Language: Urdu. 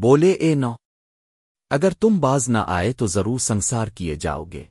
بولے اے نو اگر تم باز نہ آئے تو ضرور سنسار کیے جاؤ گے۔